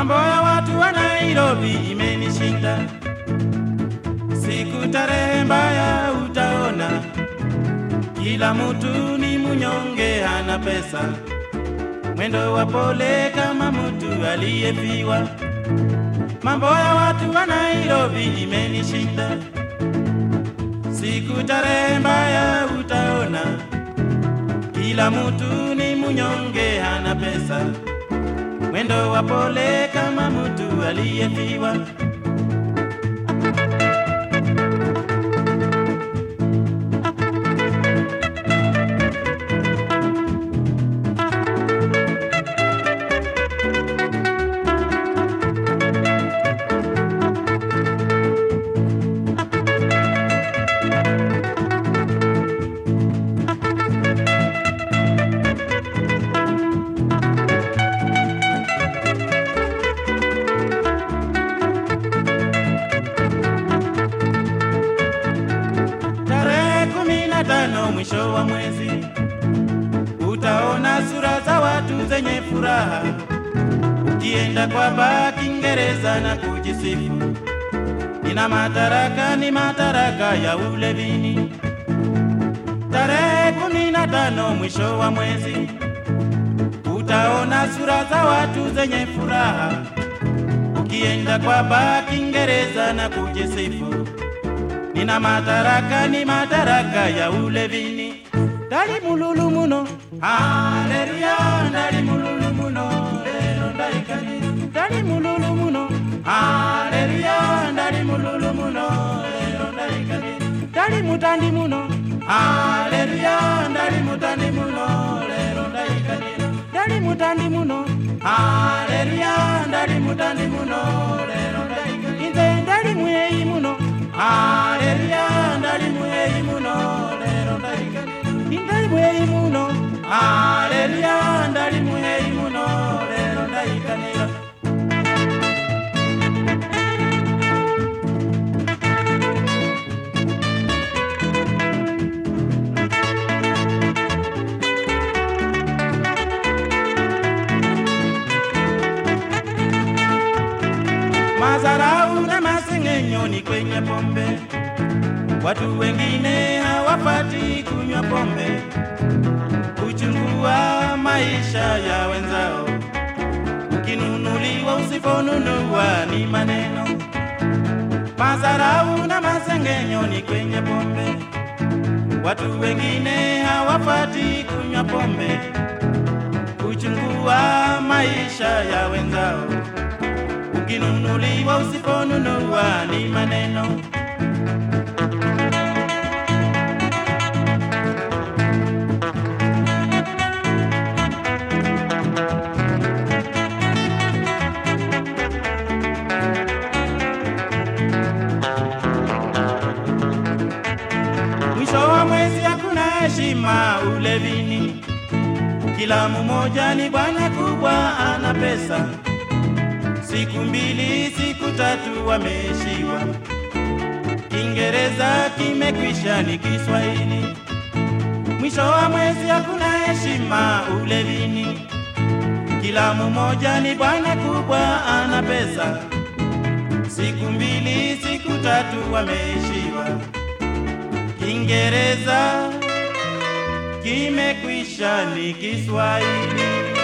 Mambo ya watu wa Nairobi imenishinda, siku tarehe mbaya utaona, kila mtu ni munyonge, hana pesa, mwendo wa pole kama mtu aliyefiwa. Mambo ya watu wa Nairobi imenishinda, siku tarehe mbaya utaona, kila mtu ni munyonge, hana pesa, mwendo wa pole kama mtu aliyefiwa. Mwisho wa mwezi. Utaona sura za watu zenye furaha, ukienda kwa baa Kiingereza na kujisifu, ina madaraka, ni madaraka ya ulevini. Tarehe kumi na tano mwisho wa mwezi. Utaona sura za watu zenye furaha, ukienda kwa baa Kiingereza na kujisifu nina madaraka ni madaraka ya ulevini ndali mululu muno. Haleluya ndali mululu muno. Lero ndaikani ndali mululu muno. Haleluya ndali mululu muno. Lero ndaikani ndali mutandi muno. Haleluya ndali mutandi muno. Lero ndaikani ndali mutandi muno. Haleluya ndali mutandi muno indalimu eimuno aleluya ndalimu eimuno lero ndayikanira mazarau na masengenyoni kwenye pombe. Watu wengine hawapati kunywa pombe, kuchungua maisha ya wenzao. Ukinunuliwa usiponunua ni maneno. Madharau na masengenyo ni kwenye pombe. Watu wengine hawapati kunywa pombe, kuchungua maisha ya wenzao. Ukinunuliwa usiponunua ni maneno. Mwisho wa mwezi hakuna heshima ulevini, kila mmoja ni bwana kubwa, ana pesa. Siku mbili, siku tatu wameishiwa. Kiingereza kimekwisha, ni Kiswahili. Mwisho wa mwezi hakuna heshima ulevini, kila mmoja ni bwana kubwa, ana pesa. Siku mbili, siku tatu wameishiwa. Kiingereza kimekwisha, ni Kiswahili.